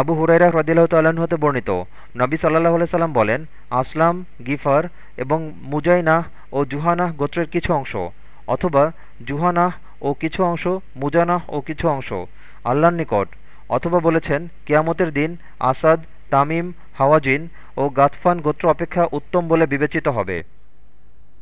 আবু হুরাইরা হ্রদিল্লাহ তাল্লাহ্ন হতে বর্ণিত। নবী সাল্লাহ সাল্লাম বলেন, আসলাম, গিফার এবং মুজাইনাহ ও জুহানাহ গোত্রের কিছু অংশ, অথবা জুহানাহ ও কিছু অংশ, মুজানাহ ও কিছু অংশ, আল্লাহর নিকট, অথবা বলেছেন, কেয়ামতের দিন আসাদ, তামিম, হাওয়াজিন ও গাতফান গোত্র অপেক্ষা উত্তম বলে বিবেচিত হবে।